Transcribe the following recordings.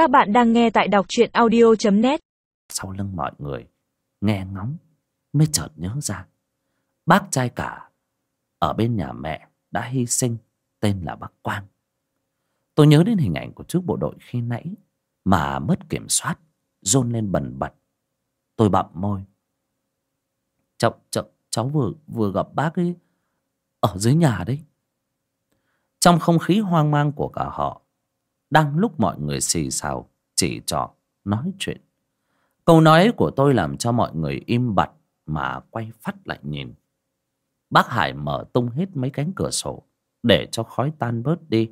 Các bạn đang nghe tại đọc truyện audio.net Sau lưng mọi người Nghe ngóng Mới chợt nhớ ra Bác trai cả Ở bên nhà mẹ đã hy sinh Tên là bác Quang. Tôi nhớ đến hình ảnh của trước bộ đội khi nãy Mà mất kiểm soát Rôn lên bần bật. Tôi bặm môi. Cháu, cháu, cháu vừa vừa gặp bác ấy Ở dưới nhà đấy. Trong không khí hoang mang của cả họ đang lúc mọi người xì xào, chỉ trỏ, nói chuyện. Câu nói của tôi làm cho mọi người im bặt mà quay phát lại nhìn. Bác hải mở tung hết mấy cánh cửa sổ, để cho khói tan bớt đi.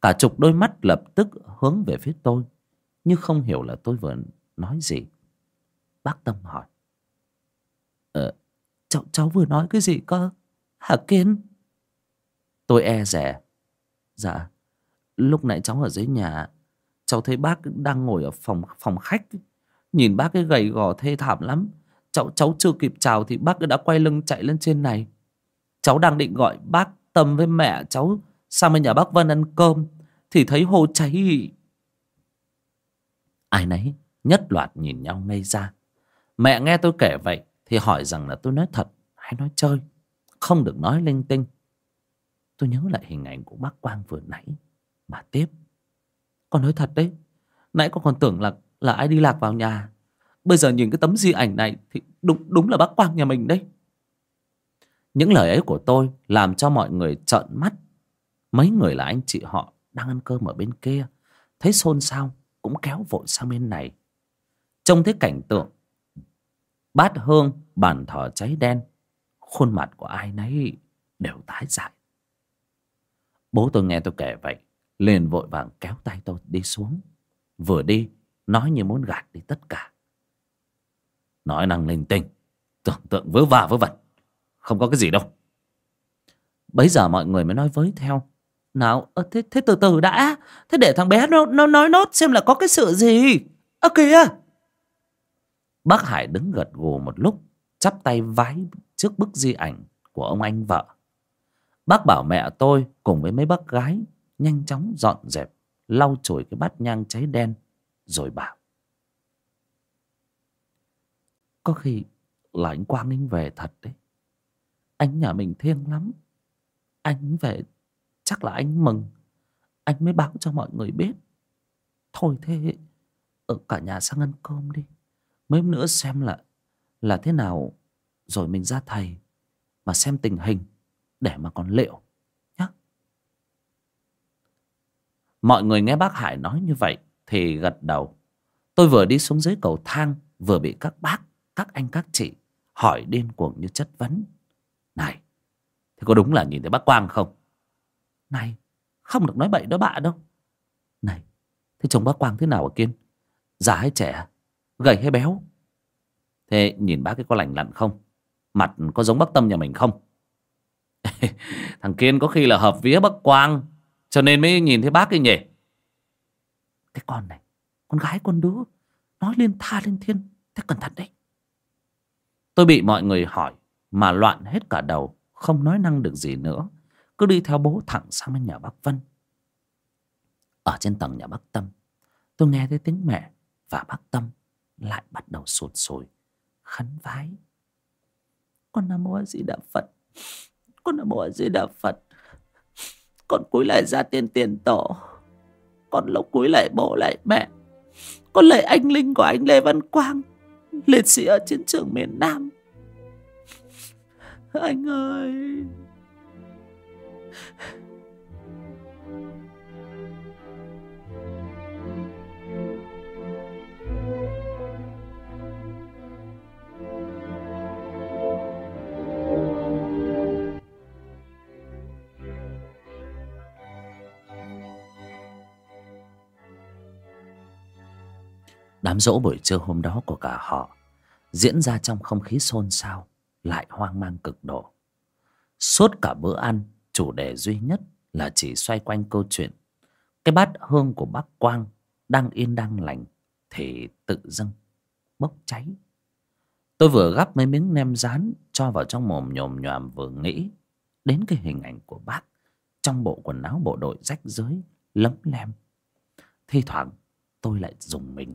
Cả chục đôi mắt lập tức hướng về phía tôi, nhưng không hiểu là tôi vừa nói gì. Bác tâm hỏi. Ờ cháu cháu vừa nói cái gì cơ hả kiên tôi e rẻ dạ lúc nãy cháu ở dưới nhà, cháu thấy bác đang ngồi ở phòng phòng khách nhìn bác ấy gầy gò thê thảm lắm. Cháu cháu chưa kịp chào thì bác ấy đã quay lưng chạy lên trên này. Cháu đang định gọi bác tâm với mẹ cháu sang bên nhà bác vân ăn cơm? Thì thấy hồ cháy. Ai nấy nhất loạt nhìn nhau ngây ra. Mẹ nghe tôi kể vậy thì hỏi rằng là tôi nói thật hay nói chơi. Không được nói linh tinh. Tôi nhớ lại hình ảnh của bác quang vừa nãy mà tiếp, Con nói thật đấy. Nãy con còn tưởng là là ai đi lạc vào nhà. Bây giờ nhìn cái tấm di ảnh này Thì đúng đúng là bác Quang nhà mình đấy. Những lời ấy của tôi Làm cho mọi người trợn mắt. Mấy người là anh chị họ Đang ăn cơm ở bên kia. Thấy xôn xao, cũng kéo vội sang bên này. Trông thấy cảnh tượng Bát hương, bàn thờ cháy đen, Khuôn mặt của ai nấy Đều tái dại Bố tôi nghe tôi kể vậy liền vội vàng kéo tay tôi đi xuống. Vừa đi nói như muốn gạt đi tất cả. Nói năng linh tinh tưởng tượng vớ va vớ vẩn. Không có cái gì đâu. Bấy giờ mọi người mới nói với theo. Nào thế, thế từ từ đã. Thế để thằng bé nó, nó nói nốt xem là có cái sự gì. Ơ kìa. Bác hải đứng gật gù một lúc chắp tay vái trước bức di ảnh của ông anh vợ. Bác bảo mẹ tôi cùng với mấy bác gái nhanh chóng dọn dẹp, lau chùi cái bát nhang cháy đen, rồi bảo. Có khi là anh quang anh về thật đấy. Anh nhà mình thiêng lắm. Anh về chắc là anh mừng. Anh mới báo cho mọi người biết. Thôi thế, ở cả nhà sang ăn cơm đi. Mấy hôm nữa xem là là thế nào, rồi mình ra thầy, mà xem tình hình, để mà còn liệu. Mọi người nghe bác Hải nói như vậy thì gật đầu. Tôi vừa đi xuống dưới cầu thang vừa bị các bác, các anh các chị hỏi điên cuồng như chất vấn. Này, thì có đúng là nhìn thấy bác Quang không? Này, không được nói bậy đó bạ đâu. Này, thế chồng bác Quang thế nào ở Kiên? Già hay trẻ? Gầy hay béo? Thế nhìn bác ấy có lành lặn không? Mặt có giống bác Tâm nhà mình không? Thằng Kiên có khi là hợp vía bác Quang cho nên mới nhìn thấy bác ấy nhỉ? Cái con này Con gái con đứa Nói liên tha lên thiên Thế cẩn thận đấy. Tôi bị mọi người hỏi Mà loạn hết cả đầu Không nói năng được gì nữa. Cứ đi theo bố thẳng sang bên nhà bác Vân. Ở trên tầng nhà bác Tâm Tôi nghe thấy tiếng mẹ Và bác Tâm lại bắt đầu sụt sùi Khấn vái. Con Nam Mô A Di Đà Phật Con Nam Mô A Di Đà Phật con cúi lại ra tiền tiền tổ. Con lộc cúi lại bố lại mẹ. Con lạy anh linh của anh Lê Văn Quang, Liệt sĩ ở chiến trường miền Nam. Anh ơi! Đám dỗ buổi trưa hôm đó của cả họ diễn ra trong không khí xôn xao, lại hoang mang cực độ. Suốt cả bữa ăn, chủ đề duy nhất là chỉ xoay quanh câu chuyện. Cái bát hương của bác Quang đang yên đang lành thì tự dưng bốc cháy. Tôi vừa gắp mấy miếng nem rán cho vào trong mồm nhồm nhòm vừa nghĩ đến cái hình ảnh của bác trong bộ quần áo bộ đội rách rưới lấm lem. Thi thoảng tôi lại dùng mình